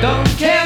don't care.